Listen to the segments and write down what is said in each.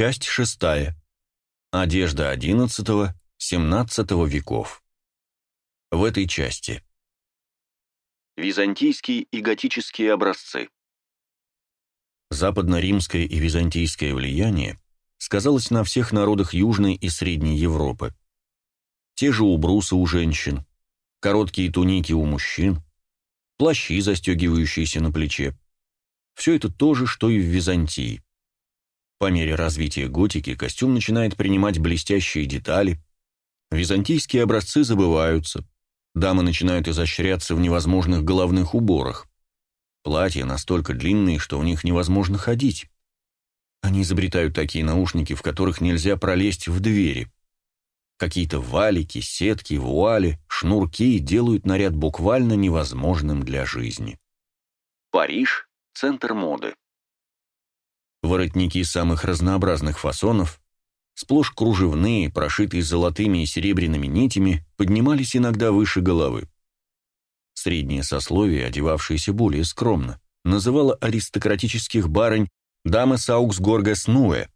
Часть шестая. Одежда XI-XVII веков. В этой части. Византийские и готические образцы. Западно-римское и византийское влияние сказалось на всех народах Южной и Средней Европы. Те же убрусы у женщин, короткие туники у мужчин, плащи, застегивающиеся на плече. Все это то же, что и в Византии. По мере развития готики костюм начинает принимать блестящие детали, византийские образцы забываются, дамы начинают изощряться в невозможных головных уборах. Платья настолько длинные, что в них невозможно ходить. Они изобретают такие наушники, в которых нельзя пролезть в двери. Какие-то валики, сетки, вуали, шнурки делают наряд буквально невозможным для жизни. Париж – центр моды. Воротники самых разнообразных фасонов, сплошь кружевные, прошитые золотыми и серебряными нитями, поднимались иногда выше головы. Среднее сословие, одевавшееся более скромно, называло аристократических барынь дамы Сауксгорга Снуэ,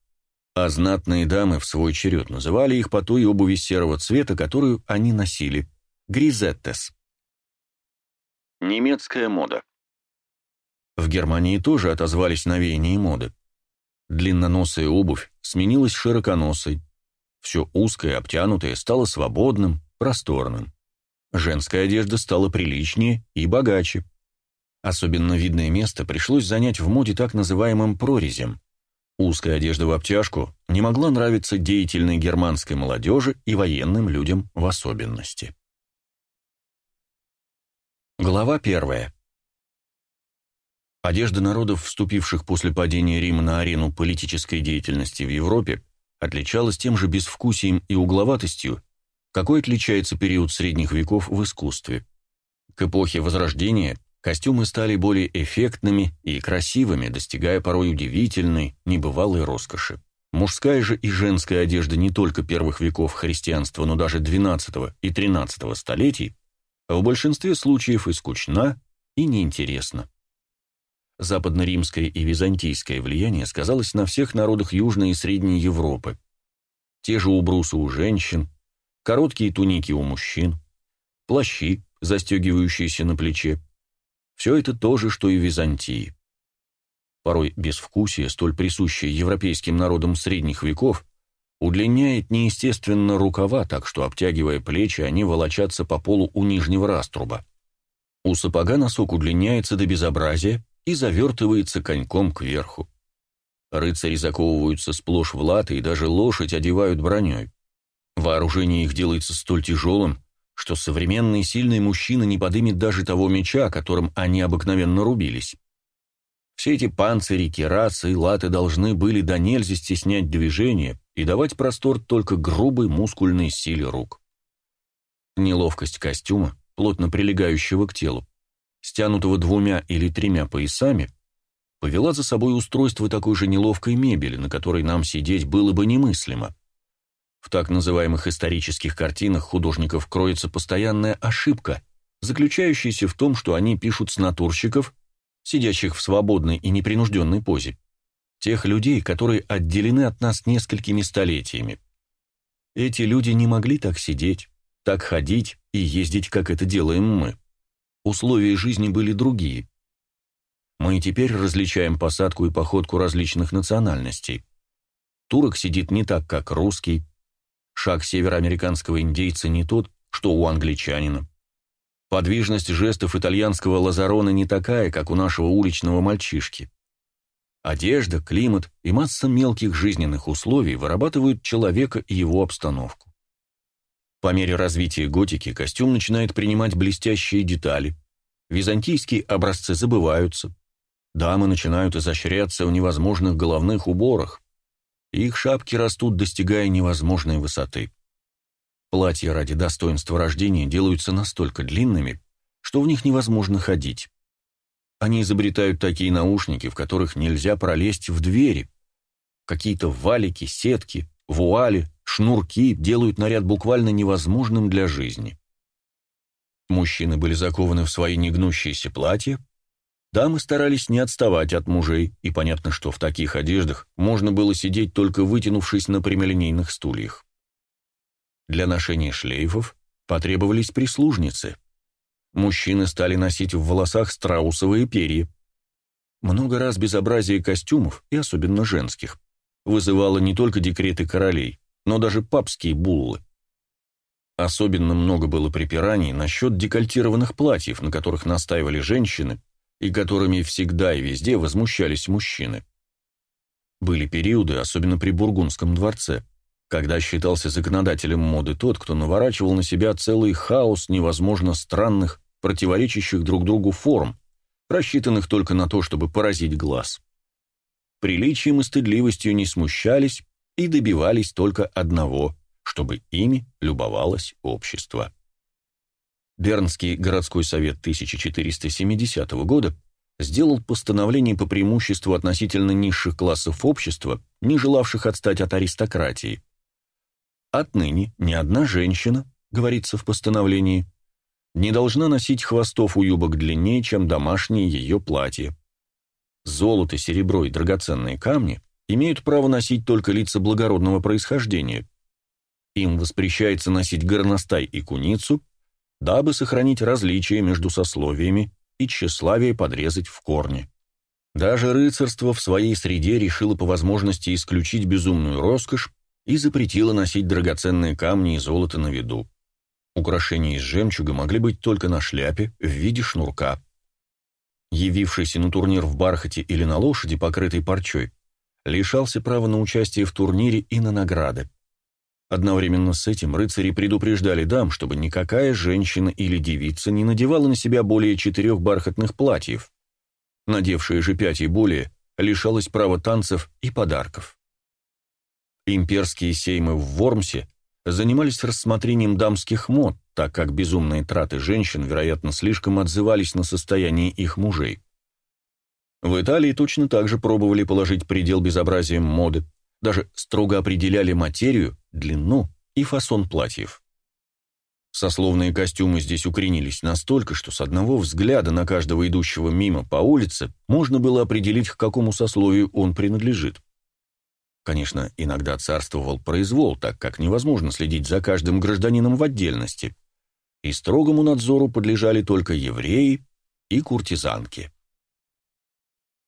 а знатные дамы в свой черед называли их по той обуви серого цвета, которую они носили – гризеттес. Немецкая мода. В Германии тоже отозвались на веяние моды. Длинноносая обувь сменилась широконосой. Все узкое, обтянутое стало свободным, просторным. Женская одежда стала приличнее и богаче. Особенно видное место пришлось занять в моде так называемым прорезем. Узкая одежда в обтяжку не могла нравиться деятельной германской молодежи и военным людям в особенности. Глава первая. Одежда народов, вступивших после падения Рима на арену политической деятельности в Европе, отличалась тем же безвкусием и угловатостью, какой отличается период средних веков в искусстве. К эпохе Возрождения костюмы стали более эффектными и красивыми, достигая порой удивительной, небывалой роскоши. Мужская же и женская одежда не только первых веков христианства, но даже XII и XIII столетий в большинстве случаев и скучна, и неинтересна западно-римское и византийское влияние сказалось на всех народах Южной и Средней Европы. Те же убрусы у женщин, короткие туники у мужчин, плащи, застегивающиеся на плече. Все это то же, что и Византии. Порой безвкусие, столь присущее европейским народам средних веков, удлиняет неестественно рукава, так что, обтягивая плечи, они волочатся по полу у нижнего раструба. У сапога носок удлиняется до безобразия, и завертывается коньком кверху. Рыцари заковываются сплошь в латы, и даже лошадь одевают броней. Вооружение их делается столь тяжелым, что современный сильный мужчина не подымет даже того меча, которым они обыкновенно рубились. Все эти панцири, керасы и латы должны были до нельзя стеснять движение и давать простор только грубой мускульной силе рук. Неловкость костюма, плотно прилегающего к телу, стянутого двумя или тремя поясами, повела за собой устройство такой же неловкой мебели, на которой нам сидеть было бы немыслимо. В так называемых исторических картинах художников кроется постоянная ошибка, заключающаяся в том, что они пишут с натурщиков, сидящих в свободной и непринужденной позе, тех людей, которые отделены от нас несколькими столетиями. Эти люди не могли так сидеть, так ходить и ездить, как это делаем мы. Условия жизни были другие. Мы теперь различаем посадку и походку различных национальностей. Турок сидит не так, как русский. Шаг североамериканского индейца не тот, что у англичанина. Подвижность жестов итальянского лазарона не такая, как у нашего уличного мальчишки. Одежда, климат и масса мелких жизненных условий вырабатывают человека и его обстановку. По мере развития готики костюм начинает принимать блестящие детали. Византийские образцы забываются. Дамы начинают изощряться в невозможных головных уборах. Их шапки растут, достигая невозможной высоты. Платья ради достоинства рождения делаются настолько длинными, что в них невозможно ходить. Они изобретают такие наушники, в которых нельзя пролезть в двери. Какие-то валики, сетки, вуали, шнурки делают наряд буквально невозможным для жизни. Мужчины были закованы в свои негнущиеся платья, Дамы старались не отставать от мужей, и понятно, что в таких одеждах можно было сидеть только вытянувшись на прямолинейных стульях. Для ношения шлейфов потребовались прислужницы. Мужчины стали носить в волосах страусовые перья. Много раз безобразие костюмов, и особенно женских, вызывало не только декреты королей, но даже папские буллы. Особенно много было припираний насчет декольтированных платьев, на которых настаивали женщины, и которыми всегда и везде возмущались мужчины. Были периоды, особенно при Бургундском дворце, когда считался законодателем моды тот, кто наворачивал на себя целый хаос невозможно странных, противоречащих друг другу форм, рассчитанных только на то, чтобы поразить глаз. Приличием и стыдливостью не смущались и добивались только одного, чтобы ими любовалось общество. Бернский городской совет 1470 года сделал постановление по преимуществу относительно низших классов общества, не желавших отстать от аристократии. Отныне ни одна женщина, говорится в постановлении, не должна носить хвостов у юбок длиннее, чем домашнее ее платье. Золото, серебро и драгоценные камни имеют право носить только лица благородного происхождения. Им воспрещается носить горностай и куницу, дабы сохранить различия между сословиями и тщеславие подрезать в корне. Даже рыцарство в своей среде решило по возможности исключить безумную роскошь и запретило носить драгоценные камни и золото на виду. Украшения из жемчуга могли быть только на шляпе в виде шнурка. Явившийся на турнир в бархате или на лошади, покрытой парчой, лишался права на участие в турнире и на награды. Одновременно с этим рыцари предупреждали дам, чтобы никакая женщина или девица не надевала на себя более четырех бархатных платьев. Надевшая же пять и более, лишалась права танцев и подарков. Имперские сеймы в Вормсе занимались рассмотрением дамских мод, так как безумные траты женщин, вероятно, слишком отзывались на состояние их мужей. В Италии точно так же пробовали положить предел безобразиям моды, даже строго определяли материю, длину и фасон платьев. Сословные костюмы здесь укоренились настолько, что с одного взгляда на каждого идущего мимо по улице можно было определить, к какому сословию он принадлежит. Конечно, иногда царствовал произвол, так как невозможно следить за каждым гражданином в отдельности, и строгому надзору подлежали только евреи и куртизанки.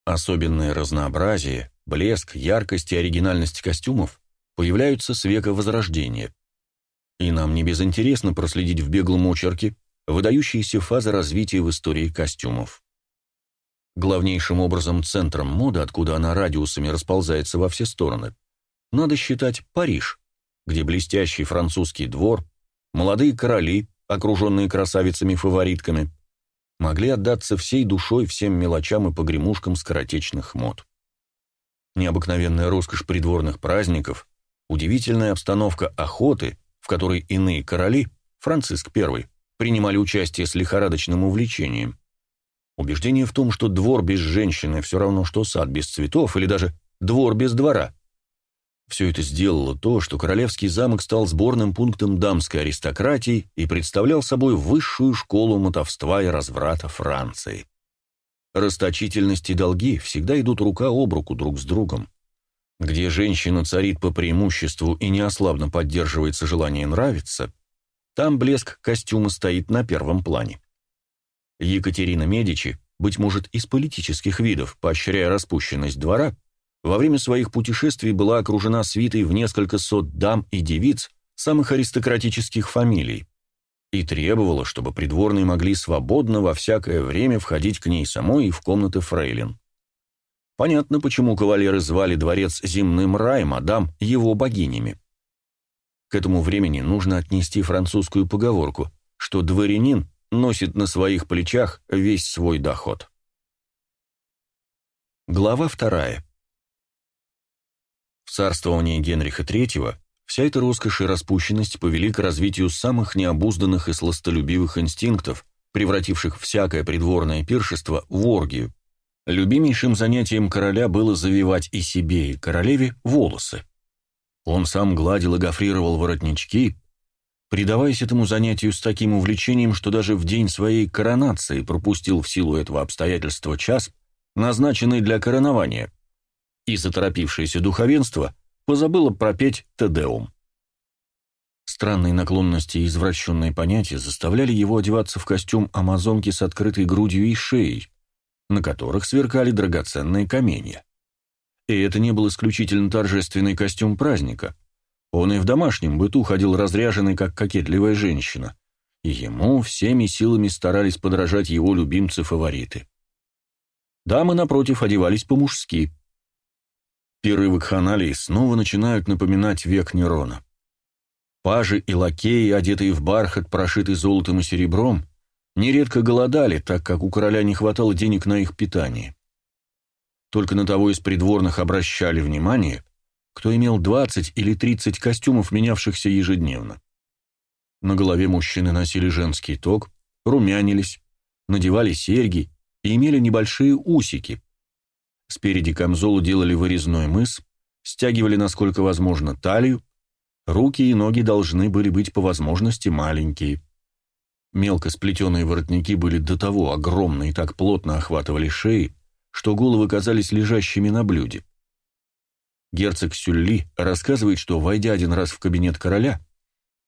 Особенное разнообразие, блеск, яркость и оригинальность костюмов появляются с века Возрождения. И нам не безинтересно проследить в беглом очерке выдающиеся фазы развития в истории костюмов. Главнейшим образом центром моды, откуда она радиусами расползается во все стороны, надо считать Париж, где блестящий французский двор, молодые короли, окруженные красавицами-фаворитками, могли отдаться всей душой всем мелочам и погремушкам скоротечных мод. Необыкновенная роскошь придворных праздников, удивительная обстановка охоты, в которой иные короли, Франциск I, принимали участие с лихорадочным увлечением. Убеждение в том, что двор без женщины все равно, что сад без цветов, или даже двор без двора. Все это сделало то, что королевский замок стал сборным пунктом дамской аристократии и представлял собой высшую школу мотовства и разврата Франции. Расточительность и долги всегда идут рука об руку друг с другом. Где женщина царит по преимуществу и неослабно поддерживается желание нравиться, там блеск костюма стоит на первом плане. Екатерина Медичи, быть может, из политических видов, поощряя распущенность двора, во время своих путешествий была окружена свитой в несколько сот дам и девиц самых аристократических фамилий и требовала, чтобы придворные могли свободно во всякое время входить к ней самой и в комнаты фрейлин. Понятно, почему кавалеры звали дворец земным раем, а дам – его богинями. К этому времени нужно отнести французскую поговорку, что дворянин носит на своих плечах весь свой доход. Глава вторая. В царствовании Генриха III вся эта роскошь и распущенность повели к развитию самых необузданных и сластолюбивых инстинктов, превративших всякое придворное пиршество в оргию. Любимейшим занятием короля было завивать и себе, и королеве волосы. Он сам гладил и гофрировал воротнички, предаваясь этому занятию с таким увлечением, что даже в день своей коронации пропустил в силу этого обстоятельства час, назначенный для коронования, и заторопившееся духовенство позабыло пропеть «Тедеум». Странные наклонности и извращенные понятия заставляли его одеваться в костюм амазонки с открытой грудью и шеей, на которых сверкали драгоценные каменья. И это не был исключительно торжественный костюм праздника. Он и в домашнем быту ходил разряженный, как кокетливая женщина, и ему всеми силами старались подражать его любимцы-фавориты. Дамы, напротив, одевались по-мужски. Пиры вакханалии снова начинают напоминать век Нерона. Пажи и лакеи, одетые в бархат, прошитый золотом и серебром, нередко голодали, так как у короля не хватало денег на их питание. Только на того из придворных обращали внимание, кто имел 20 или 30 костюмов, менявшихся ежедневно. На голове мужчины носили женский ток, румянились, надевали серьги и имели небольшие усики. Спереди камзолу делали вырезной мыс, стягивали насколько возможно талию, руки и ноги должны были быть по возможности маленькие – Мелко сплетенные воротники были до того огромны и так плотно охватывали шеи, что головы казались лежащими на блюде. Герцог Сюлли рассказывает, что, войдя один раз в кабинет короля,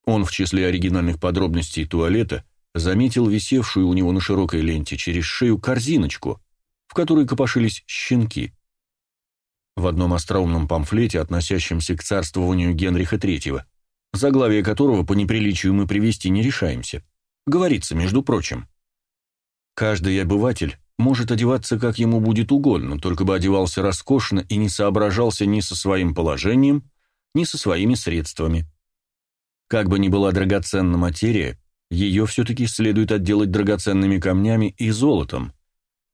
он в числе оригинальных подробностей туалета заметил висевшую у него на широкой ленте через шею корзиночку, которой копошились щенки. В одном остроумном памфлете, относящемся к царствованию Генриха III, заглавие которого по неприличию мы привести не решаемся, Говорится, между прочим. Каждый обыватель может одеваться как ему будет угодно, только бы одевался роскошно и не соображался ни со своим положением, ни со своими средствами. Как бы ни была драгоценна материя, ее все-таки следует отделать драгоценными камнями и золотом,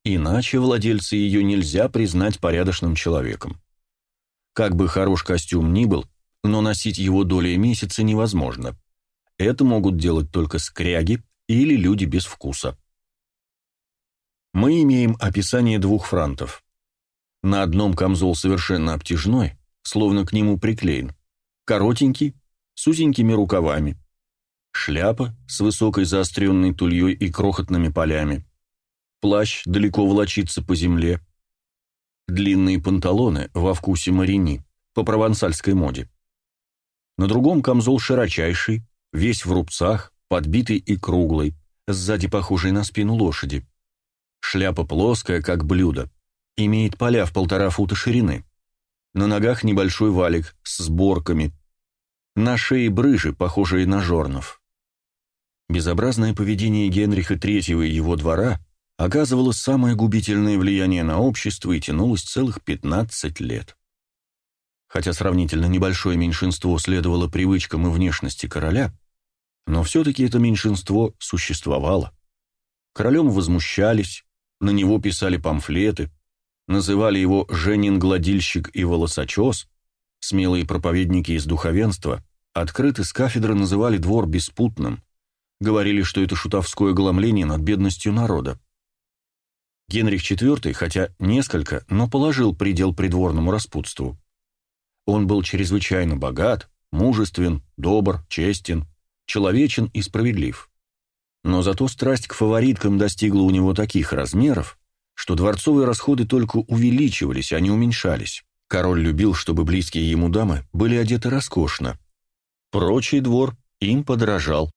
иначе владельца ее нельзя признать порядочным человеком. Как бы хорош костюм ни был, но носить его долей месяца невозможно. Это могут делать только скряги или люди без вкуса. Мы имеем описание двух франтов. На одном камзол совершенно обтяжной, словно к нему приклеен, коротенький, с узенькими рукавами, шляпа с высокой заостренной тульей и крохотными полями, плащ далеко волочится по земле, длинные панталоны во вкусе марини, по провансальской моде. На другом камзол широчайший, весь в рубцах, подбитый и круглый, сзади похожий на спину лошади. Шляпа плоская, как блюдо, имеет поля в полтора фута ширины. На ногах небольшой валик с сборками. На шее брыжи, похожие на жорнов. Безобразное поведение Генриха III и его двора оказывало самое губительное влияние на общество и тянулось целых 15 лет. Хотя сравнительно небольшое меньшинство следовало привычкам и внешности короля, но все-таки это меньшинство существовало. Королем возмущались, на него писали памфлеты, называли его «Женин-гладильщик» и «Волосочес», смелые проповедники из духовенства открыто с кафедры называли двор беспутным, говорили, что это шутовское гломление над бедностью народа. Генрих IV, хотя несколько, но положил предел придворному распутству. Он был чрезвычайно богат, мужествен, добр, честен, человечен и справедлив. Но зато страсть к фавориткам достигла у него таких размеров, что дворцовые расходы только увеличивались, а не уменьшались. Король любил, чтобы близкие ему дамы были одеты роскошно. Прочий двор им подражал.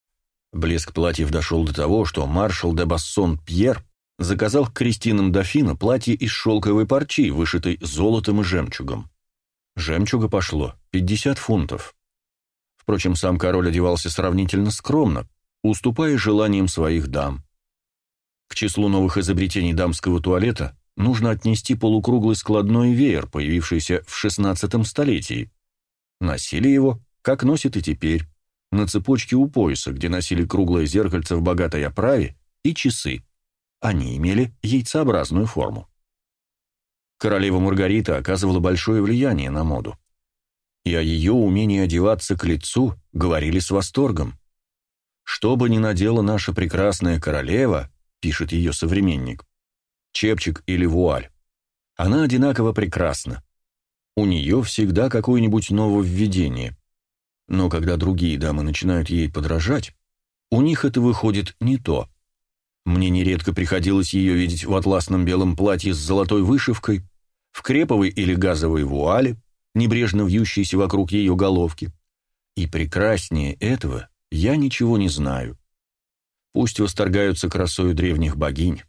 Блеск платьев дошел до того, что маршал де Бассон Пьер заказал к крестинам дофина платье из шелковой парчи, вышитой золотом и жемчугом. Жемчуга пошло 50 фунтов. Впрочем, сам король одевался сравнительно скромно, уступая желаниям своих дам. К числу новых изобретений дамского туалета нужно отнести полукруглый складной веер, появившийся в XVI столетии. Носили его, как носят и теперь, на цепочке у пояса, где носили круглое зеркальце в богатой оправе и часы. Они имели яйцеобразную форму. Королева Маргарита оказывала большое влияние на моду и о ее умении одеваться к лицу говорили с восторгом. «Что бы ни надела наша прекрасная королева», — пишет ее современник, «чепчик или вуаль, она одинаково прекрасна. У нее всегда какое-нибудь нововведение. Но когда другие дамы начинают ей подражать, у них это выходит не то. Мне нередко приходилось ее видеть в атласном белом платье с золотой вышивкой, в креповой или газовой вуале, небрежно вьющейся вокруг ее головки. И прекраснее этого я ничего не знаю. Пусть восторгаются красою древних богинь.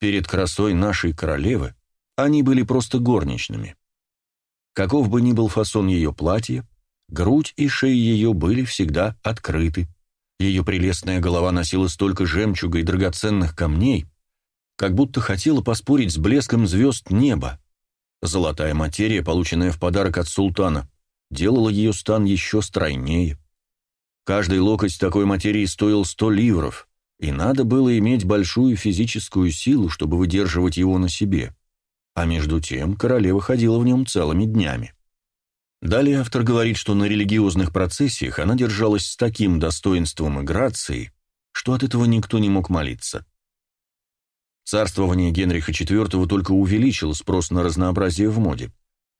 Перед красой нашей королевы они были просто горничными. Каков бы ни был фасон ее платья, грудь и шея ее были всегда открыты. Ее прелестная голова носила столько жемчуга и драгоценных камней, как будто хотела поспорить с блеском звезд неба. Золотая материя, полученная в подарок от султана, делала ее стан еще стройнее. Каждый локоть такой материи стоил сто ливров, и надо было иметь большую физическую силу, чтобы выдерживать его на себе. А между тем королева ходила в нем целыми днями. Далее автор говорит, что на религиозных процессиях она держалась с таким достоинством и грацией, что от этого никто не мог молиться. Царствование Генриха IV только увеличило спрос на разнообразие в моде,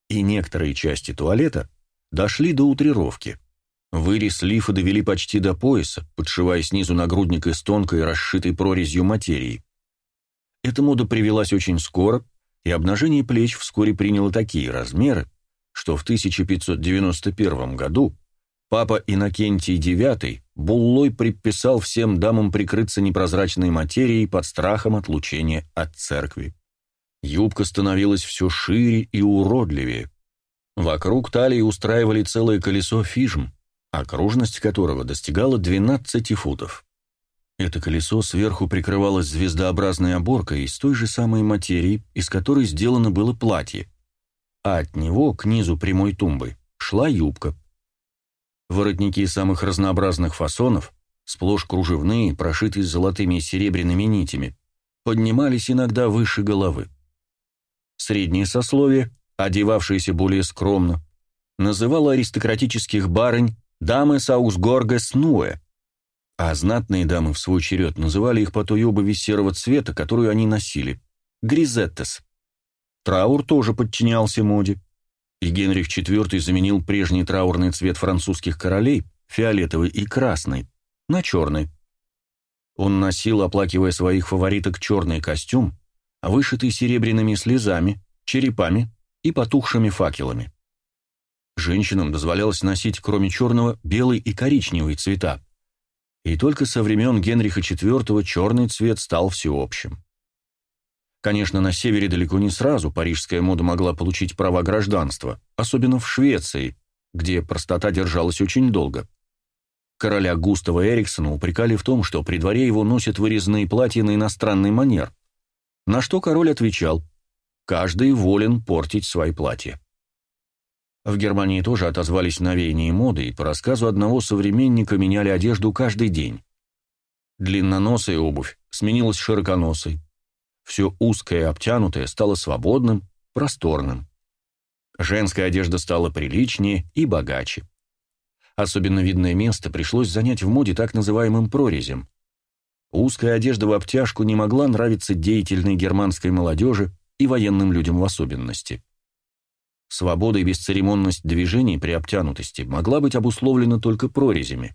и некоторые части туалета дошли до утрировки. Вырез лифа довели почти до пояса, подшивая снизу нагрудник из тонкой, расшитой прорезью материи. Эта мода привелась очень скоро, и обнажение плеч вскоре приняло такие размеры, что в 1591 году папа Иннокентий IX буллой предписал всем дамам прикрыться непрозрачной материей под страхом отлучения от церкви. Юбка становилась все шире и уродливее. Вокруг талии устраивали целое колесо фижм, окружность которого достигала 12 футов. Это колесо сверху прикрывалось звездообразной оборкой из той же самой материи, из которой сделано было платье, а от него к низу прямой тумбы шла юбка. Воротники самых разнообразных фасонов, сплошь кружевные, прошитые золотыми и серебряными нитями, поднимались иногда выше головы. Среднее сословие, одевавшееся более скромно, называло аристократических барынь дамы Саусгоргес Нуэ, а знатные дамы в свой черед называли их по той обуви серого цвета, которую они носили – гризеттес. Траур тоже подчинялся моде, и Генрих IV заменил прежний траурный цвет французских королей, фиолетовый и красный, на черный. Он носил, оплакивая своих фавориток, черный костюм, вышитый серебряными слезами, черепами и потухшими факелами. Женщинам дозволялось носить, кроме черного, белый и коричневый цвета. И только со времен Генриха IV черный цвет стал всеобщим. Конечно, на севере далеко не сразу парижская мода могла получить права гражданства, особенно в Швеции, где простота держалась очень долго. Короля Густава Эриксона упрекали в том, что при дворе его носят вырезанные платья на иностранный манер, на что король отвечал «каждый волен портить свои платья». В Германии тоже отозвались на веяние моды, и по рассказу одного современника меняли одежду каждый день. Длинноносая обувь сменилась широконосой, все узкое и обтянутое стало свободным, просторным. Женская одежда стала приличнее и богаче. Особенно видное место пришлось занять в моде так называемым прорезем. Узкая одежда в обтяжку не могла нравиться деятельной германской молодежи и военным людям в особенности. Свобода и бесцеремонность движений при обтянутости могла быть обусловлена только прорезями.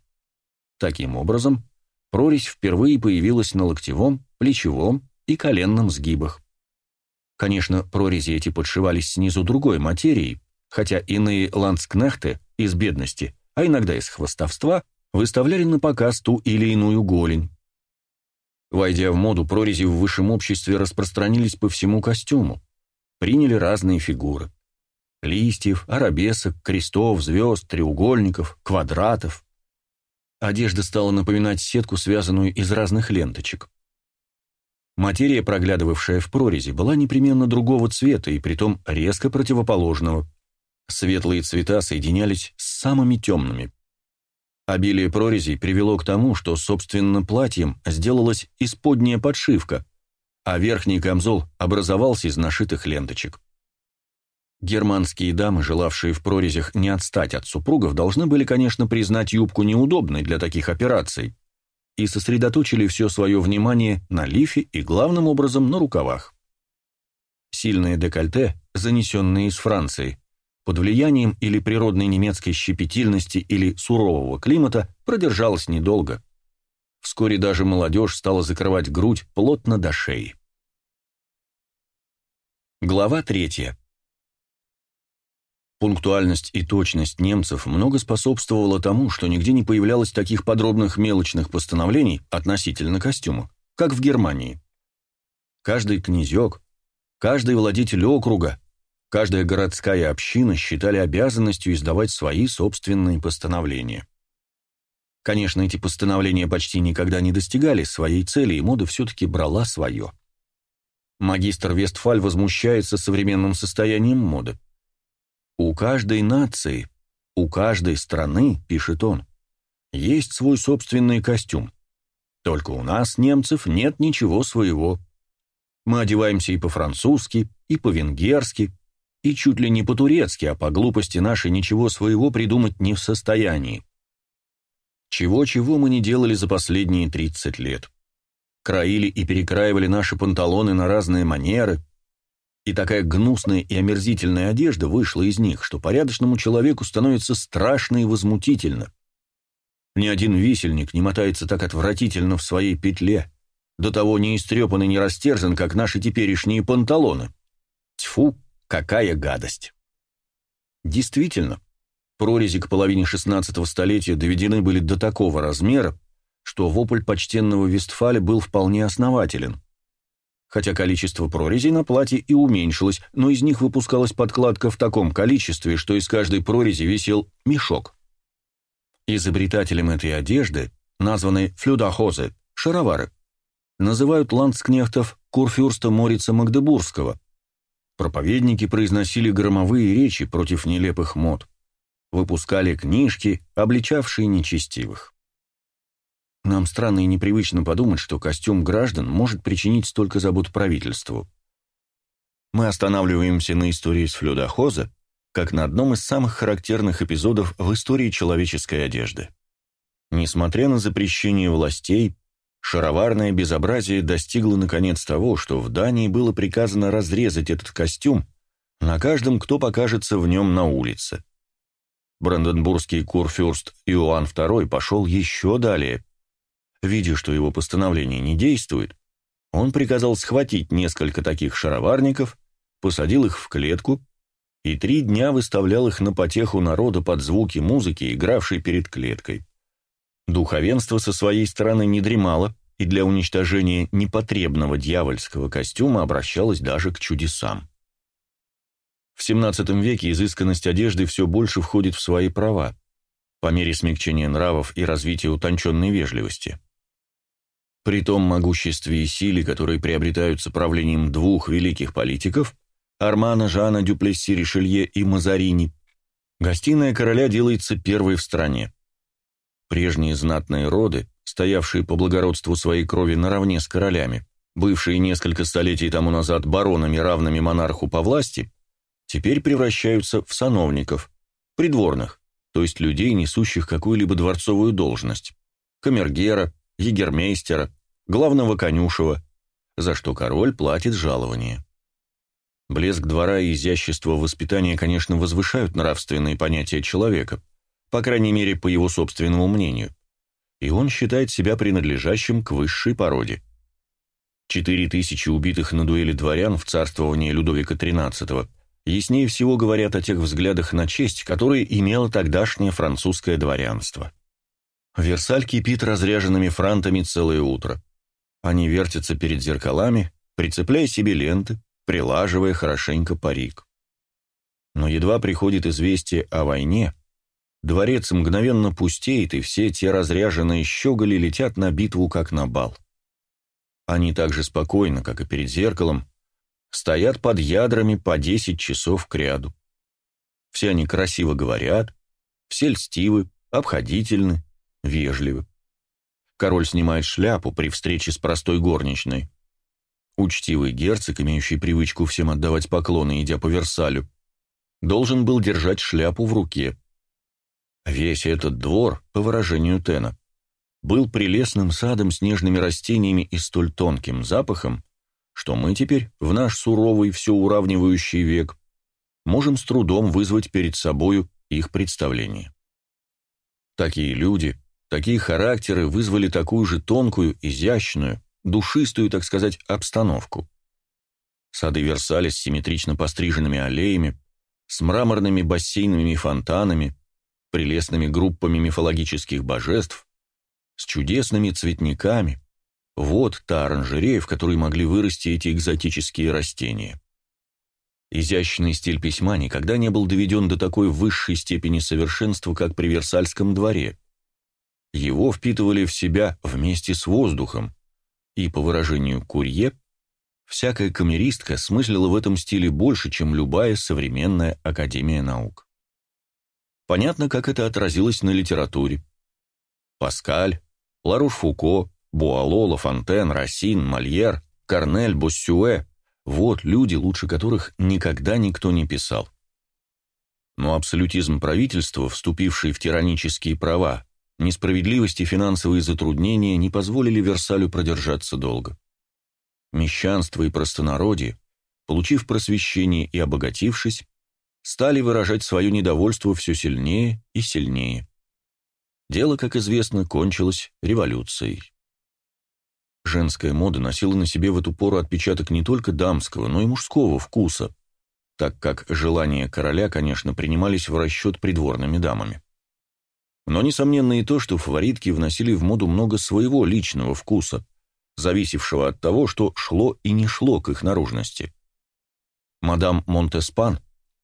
Таким образом, прорезь впервые появилась на локтевом, плечевом и коленном сгибах. Конечно, прорези эти подшивались снизу другой материей, хотя иные ландскнехты из бедности, а иногда из хвостовства, выставляли на показ ту или иную голень. Войдя в моду, прорези в высшем обществе распространились по всему костюму, приняли разные фигуры. Листьев, арабесок, крестов, звезд, треугольников, квадратов. Одежда стала напоминать сетку, связанную из разных ленточек. Материя, проглядывавшая в прорези, была непременно другого цвета и притом резко противоположного. Светлые цвета соединялись с самыми темными. Обилие прорезей привело к тому, что, собственно, платьем сделалась исподняя подшивка, а верхний камзол образовался из нашитых ленточек. Германские дамы, желавшие в прорезях не отстать от супругов, должны были, конечно, признать юбку неудобной для таких операций, и сосредоточили все свое внимание на лифе и, главным образом, на рукавах. Сильные декольте, занесенные из Франции, под влиянием или природной немецкой щепетильности или сурового климата продержалась недолго. Вскоре даже молодежь стала закрывать грудь плотно до шеи. Глава третья. Пунктуальность и точность немцев много способствовала тому, что нигде не появлялось таких подробных мелочных постановлений относительно костюма, как в Германии. Каждый князек, каждый владетель округа, каждая городская община считали обязанностью издавать свои собственные постановления. Конечно, эти постановления почти никогда не достигали своей цели, и мода все-таки брала свое. Магистр Вестфаль возмущается современным состоянием моды. «У каждой нации, у каждой страны, — пишет он, — есть свой собственный костюм. Только у нас, немцев, нет ничего своего. Мы одеваемся и по-французски, и по-венгерски, и чуть ли не по-турецки, а по глупости нашей ничего своего придумать не в состоянии. Чего-чего мы не делали за последние 30 лет. Краили и перекраивали наши панталоны на разные манеры, и такая гнусная и омерзительная одежда вышла из них, что порядочному человеку становится страшно и возмутительно. Ни один висельник не мотается так отвратительно в своей петле, до того не истрепан и не растерзан, как наши теперешние панталоны. Тьфу, какая гадость! Действительно, прорези к половине XVI столетия доведены были до такого размера, что вопль почтенного Вестфаля был вполне основателен хотя количество прорезей на платье и уменьшилось, но из них выпускалась подкладка в таком количестве, что из каждой прорези висел мешок. Изобретателем этой одежды, названной флюдахозе, шаровары, называют ландскнехтов курфюрста Морица Магдебургского. Проповедники произносили громовые речи против нелепых мод, выпускали книжки, обличавшие нечестивых. Нам странно и непривычно подумать, что костюм граждан может причинить столько забот правительству. Мы останавливаемся на истории с Флюдохоза, как на одном из самых характерных эпизодов в истории человеческой одежды. Несмотря на запрещение властей, шароварное безобразие достигло наконец того, что в Дании было приказано разрезать этот костюм на каждом, кто покажется в нем на улице. Бранденбургский курфюрст Иоанн II пошел еще далее Видя, что его постановление не действует, он приказал схватить несколько таких шароварников, посадил их в клетку и три дня выставлял их на потеху народа под звуки музыки, игравшей перед клеткой. Духовенство со своей стороны не дремало и для уничтожения непотребного дьявольского костюма обращалось даже к чудесам. В XVII веке изысканность одежды все больше входит в свои права, по мере смягчения нравов и развития утонченной вежливости. При том могуществе и силе, которые приобретаются правлением двух великих политиков, Армана Жана Дюплесси Ришелье и Мазарини, гостиная короля делается первой в стране. Прежние знатные роды, стоявшие по благородству своей крови наравне с королями, бывшие несколько столетий тому назад баронами, равными монарху по власти, теперь превращаются в сановников, придворных, то есть людей, несущих какую-либо дворцовую должность, камергера, егермейстера, главного конюшева, за что король платит жалование. Блеск двора и изящество воспитания, конечно, возвышают нравственные понятия человека, по крайней мере, по его собственному мнению, и он считает себя принадлежащим к высшей породе. Четыре тысячи убитых на дуэли дворян в царствовании Людовика XIII яснее всего говорят о тех взглядах на честь, которые имело тогдашнее французское дворянство. Версаль кипит разряженными франтами целое утро. Они вертятся перед зеркалами, прицепляя себе ленты, прилаживая хорошенько парик. Но едва приходит известие о войне, дворец мгновенно пустеет, и все те разряженные щеголи летят на битву, как на бал. Они так же спокойно, как и перед зеркалом, стоят под ядрами по десять часов к ряду. Все они красиво говорят, все льстивы, обходительны, вежливы. Король снимает шляпу при встрече с простой горничной. Учтивый герцог, имеющий привычку всем отдавать поклоны, идя по Версалю, должен был держать шляпу в руке. Весь этот двор, по выражению Тена, был прелестным садом с нежными растениями и столь тонким запахом, что мы теперь, в наш суровый, все уравнивающий век, можем с трудом вызвать перед собою их представление. Такие люди, такие характеры вызвали такую же тонкую, изящную, душистую, так сказать, обстановку. Сады Версаля с симметрично постриженными аллеями, с мраморными бассейнами и фонтанами, прелестными группами мифологических божеств, с чудесными цветниками. Вот та оранжерея, в которой могли вырасти эти экзотические растения. Изящный стиль письма никогда не был доведен до такой высшей степени совершенства, как при Версальском дворе. Его впитывали в себя вместе с воздухом, и, по выражению Курье, всякая камеристка смыслила в этом стиле больше, чем любая современная академия наук. Понятно, как это отразилось на литературе. Паскаль, Ларуш-Фуко, Буало, Лафонтен, Рассин, Мольер, Корнель, Боссюэ – вот люди, лучше которых никогда никто не писал. Но абсолютизм правительства, вступивший в тиранические права, несправедливость и финансовые затруднения не позволили Версалю продержаться долго. Мещанство и простонародье, получив просвещение и обогатившись, стали выражать свое недовольство все сильнее и сильнее. Дело, как известно, кончилось революцией. Женская мода носила на себе в эту пору отпечаток не только дамского, но и мужского вкуса, так как желания короля, конечно, принимались в расчет придворными дамами. Но несомненно и то, что фаворитки вносили в моду много своего личного вкуса, зависевшего от того, что шло и не шло к их наружности. Мадам Монтеспан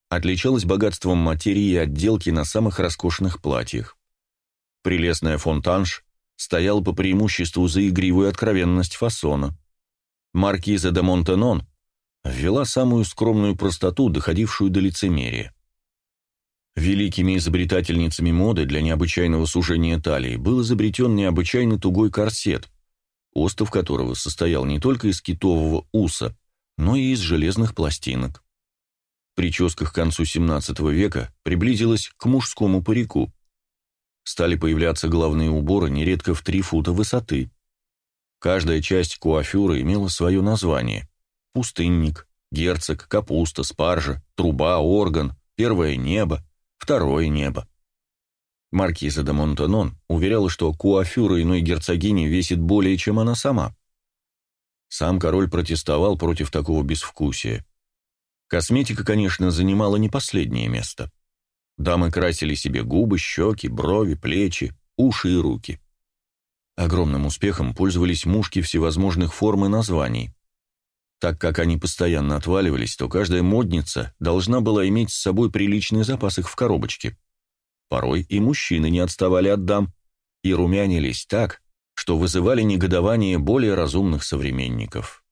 отличалась богатством материи и отделки на самых роскошных платьях. Прелестная фонтанж стояла по преимуществу за игривую откровенность фасона. Маркиза де Монтенон ввела самую скромную простоту, доходившую до лицемерия. Великими изобретательницами моды для необычайного сужения талии был изобретен необычайно тугой корсет, остов которого состоял не только из китового уса, но и из железных пластинок прическа к концу XVII века приблизилась к мужскому парику. Стали появляться головные уборы нередко в три фута высоты. Каждая часть куафюра имела свое название. Пустынник, герцог, капуста, спаржа, труба, орган, первое небо, второе небо. Маркиза де Монтанон уверяла, что куафюра иной герцогини весит более, чем она сама. Сам король протестовал против такого безвкусия. Косметика, конечно, занимала не последнее место. Дамы красили себе губы, щеки, брови, плечи, уши и руки. Огромным успехом пользовались мушки всевозможных форм и названий. Так как они постоянно отваливались, то каждая модница должна была иметь с собой приличный запас их в коробочке. Порой и мужчины не отставали от дам, и румянились так, что вызывали негодование более разумных современников.